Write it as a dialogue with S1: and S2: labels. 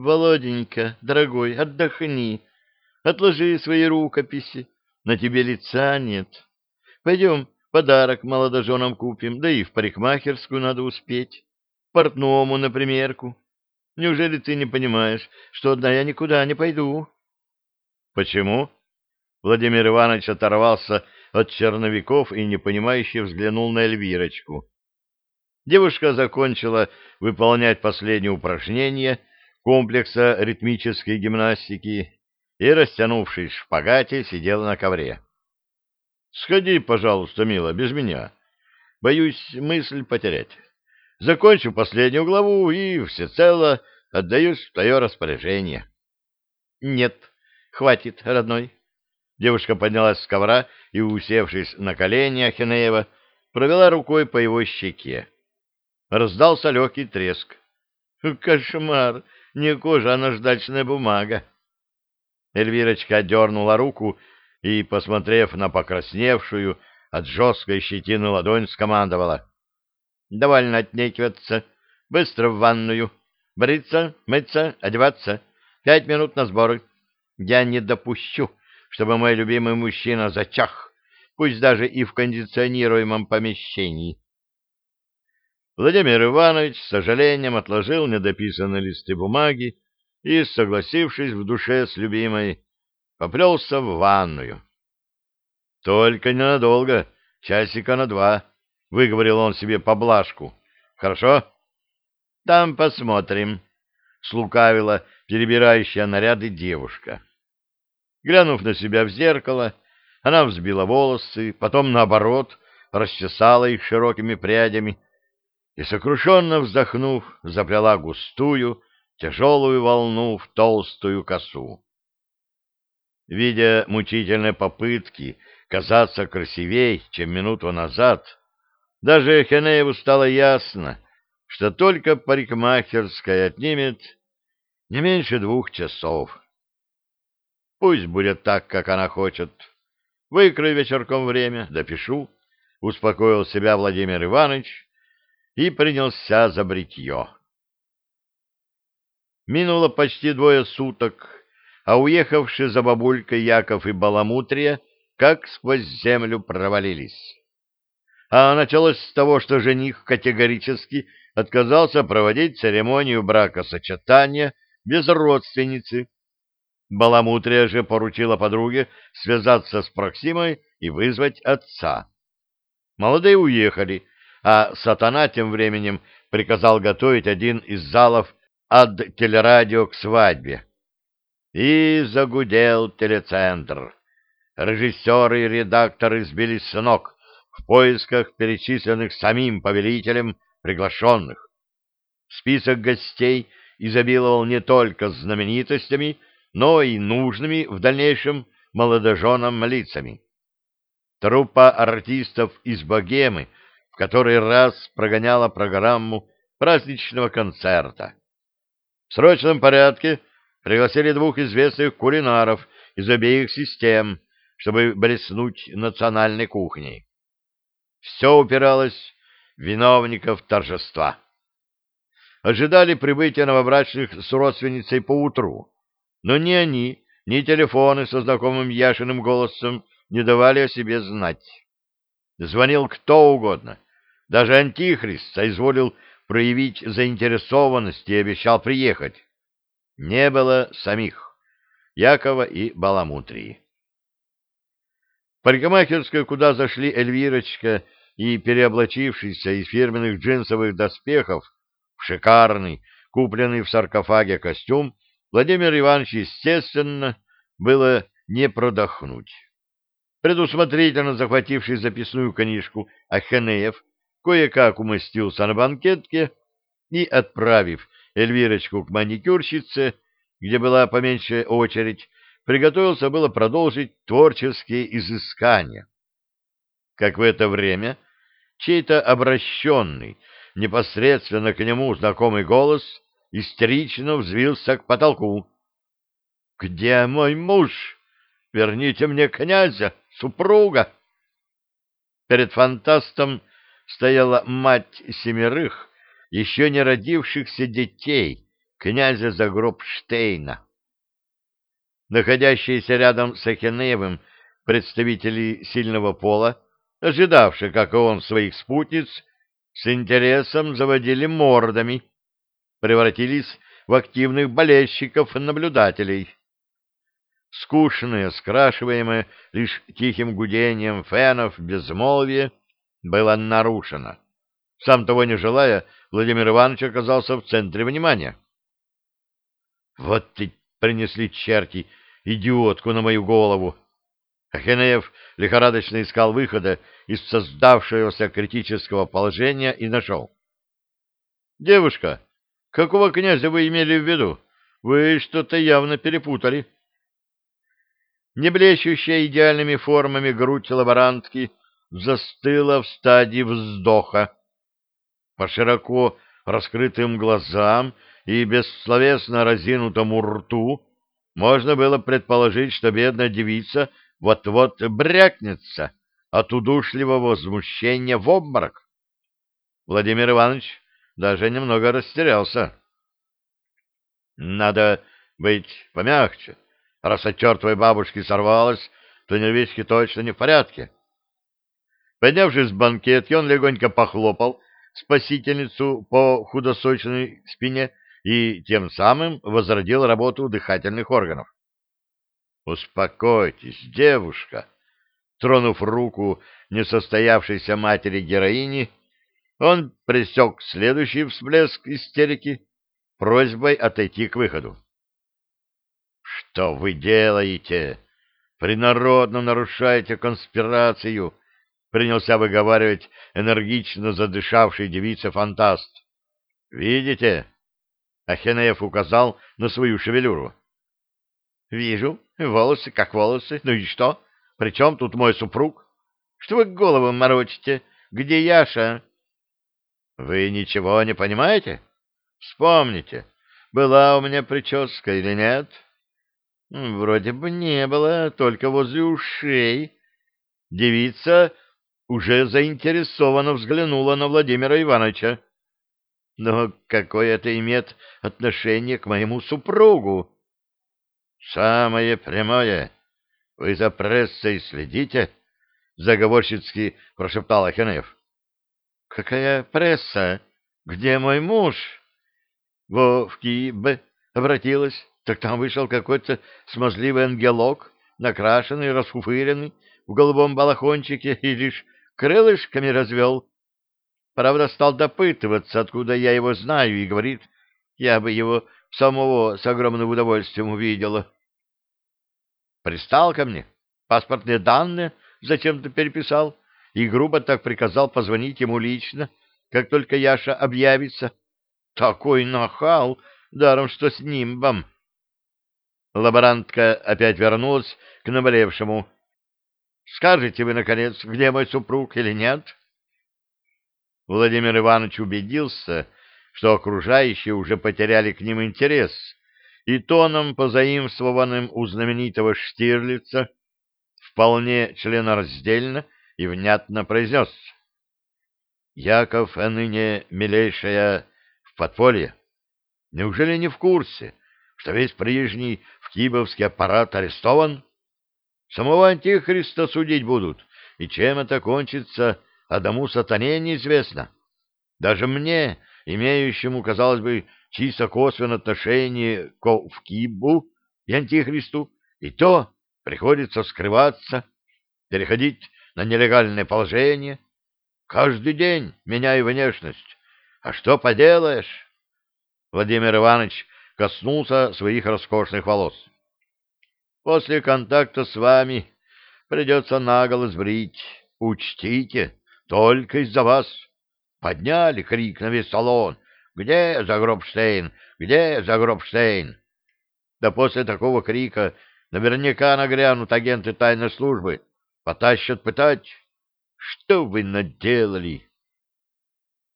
S1: Володенька, дорогой, отдохни, отложи свои рукописи, на тебе лица нет. Пойдем, подарок молодоженам купим, да и в парикмахерскую надо успеть, портному на примерку. Неужели ты не понимаешь, что одна я никуда не пойду? — Почему? Владимир Иванович оторвался от черновиков и непонимающе взглянул на Эльвирочку. Девушка закончила выполнять последнее упражнение комплекса ритмической гимнастики и, растянувшись в шпагате, сидела на ковре. — Сходи, пожалуйста, мила, без меня. Боюсь мысль потерять. Закончу последнюю главу и всецело отдаюсь в твое распоряжение. — Нет, хватит, родной. Девушка поднялась с ковра и, усевшись на колени Ахинеева, провела рукой по его щеке. Раздался легкий треск. «Кошмар! Не кожа, а наждачная бумага!» Эльвирочка дернула руку и, посмотрев на покрасневшую от жесткой щетины ладонь, скомандовала. «Довольно отнекиваться. Быстро в ванную. Бриться, мыться, одеваться. Пять минут на сборы. Я не допущу, чтобы мой любимый мужчина зачах, пусть даже и в кондиционируемом помещении». Владимир Иванович с сожалением отложил недописанные листы бумаги и, согласившись в душе с любимой, поплелся в ванную. — Только ненадолго, часика на два, — выговорил он себе поблажку. — Хорошо? — Там посмотрим, — слукавила перебирающая наряды девушка. Глянув на себя в зеркало, она взбила волосы, потом, наоборот, расчесала их широкими прядями и, сокрушенно вздохнув, заплела густую, тяжелую волну в толстую косу. Видя мучительные попытки казаться красивей, чем минуту назад, даже Хенееву стало ясно, что только парикмахерская отнимет не меньше двух часов. Пусть будет так, как она хочет. Выкрою вечерком время, допишу, — успокоил себя Владимир Иванович и принялся за бритье. Минуло почти двое суток, а уехавшие за бабулькой Яков и Баламутрия как сквозь землю провалились. А началось с того, что жених категорически отказался проводить церемонию бракосочетания без родственницы. Баламутрия же поручила подруге связаться с Проксимой и вызвать отца. Молодые уехали, а сатана тем временем приказал готовить один из залов от телерадио к свадьбе. И загудел телецентр. Режиссеры и редакторы сбились с ног в поисках перечисленных самим повелителем приглашенных. Список гостей изобиловал не только знаменитостями, но и нужными в дальнейшем молодоженам лицами. Труппа артистов из богемы который раз прогоняла программу праздничного концерта. В срочном порядке пригласили двух известных кулинаров из обеих систем, чтобы блеснуть национальной кухней. Все упиралось в виновников торжества. Ожидали прибытия новобрачных с родственницей поутру, но ни они, ни телефоны со знакомым Яшиным голосом не давали о себе знать. Звонил кто угодно, даже Антихрист соизволил проявить заинтересованность и обещал приехать не было самих Якова и Баламутрии. Парикмахерская, куда зашли Эльвирочка и переоблачившийся из фирменных джинсовых доспехов в шикарный, купленный в саркофаге костюм, Владимир Иванович, естественно, было не продохнуть. Предусмотрительно захвативший записную книжку Ахенеев кое-как умостился на банкетке и, отправив Эльвирочку к маникюрщице, где была поменьше очередь, приготовился было продолжить творческие изыскания. Как в это время чей-то обращенный, непосредственно к нему знакомый голос истерично взвился к потолку. — Где мой муж? Верните мне князя, супруга! Перед фантастом стояла мать семерых, еще не родившихся детей, князя Загробштейна. Находящиеся рядом с Ахенеевым представители сильного пола, ожидавшие, как и он, своих спутниц, с интересом заводили мордами, превратились в активных болельщиков-наблюдателей. Скучное, скрашиваемое лишь тихим гудением фенов безмолвие было нарушено. Сам того не желая, Владимир Иванович оказался в центре внимания. «Вот ты принесли черти идиотку на мою голову!» Ахенеев лихорадочно искал выхода из создавшегося критического положения и нашел. «Девушка, какого князя вы имели в виду? Вы что-то явно перепутали». Не блещущая идеальными формами грудь лаборантки застыла в стадии вздоха. По широко раскрытым глазам и бессловесно разинутому рту можно было предположить, что бедная девица вот-вот брякнется от удушливого возмущения в обморок. Владимир Иванович даже немного растерялся. Надо быть помягче. Раз от чертовой бабушки сорвалась, то нервишки точно не в порядке. Поднявшись с банкетки, он легонько похлопал спасительницу по худосочной спине и тем самым возродил работу дыхательных органов. «Успокойтесь, девушка!» Тронув руку несостоявшейся матери героини, он пресек следующий всплеск истерики просьбой отойти к выходу. «Что вы делаете? Принародно нарушаете конспирацию!» Принялся выговаривать энергично задышавший девица-фантаст. «Видите?» Ахенеев указал на свою шевелюру. «Вижу. Волосы как волосы. Ну и что? Причем тут мой супруг? Что вы голову морочите? Где Яша?» «Вы ничего не понимаете? Вспомните, была у меня прическа или нет?» «Вроде бы не было, только возле ушей». Девица уже заинтересованно взглянула на Владимира Ивановича. Но какое это имеет отношение к моему супругу? Самое прямое. Вы за прессой следите? Заговорщицки прошептал Ахенев. Какая пресса? Где мой муж? Вовки Б. обратилась. Так там вышел какой-то смазливый ангелок, накрашенный, расфуфыренный, в голубом балахончике и лишь крылышками развел. Правда, стал допытываться, откуда я его знаю, и говорит, я бы его самого с огромным удовольствием увидела. Пристал ко мне, паспортные данные зачем-то переписал и грубо так приказал позвонить ему лично, как только Яша объявится. Такой нахал, даром что с нимбом. Лаборантка опять вернулась к наболевшему. «Скажете вы, наконец, где мой супруг или нет?» Владимир Иванович убедился, что окружающие уже потеряли к ним интерес, и тоном, позаимствованным у знаменитого Штирлица, вполне членораздельно и внятно произнес «Яков, а ныне милейшая, в подполье. Неужели не в курсе, что весь прежний в Кибовский аппарат арестован? Самого Антихриста судить будут, и чем это кончится, одному сатане неизвестно. Даже мне, имеющему, казалось бы, чисто косвенное отношение к Овкибу и Антихристу, и то приходится скрываться, переходить на нелегальное положение. Каждый день меняю внешность. А что поделаешь? Владимир Иванович коснулся своих роскошных волос. После контакта с вами придется наголо сбрить. Учтите, только из-за вас. Подняли крик на весь салон. Где Загробштейн? Где Загробштейн? Да после такого крика наверняка нагрянут агенты тайной службы. Потащат пытать. Что вы наделали?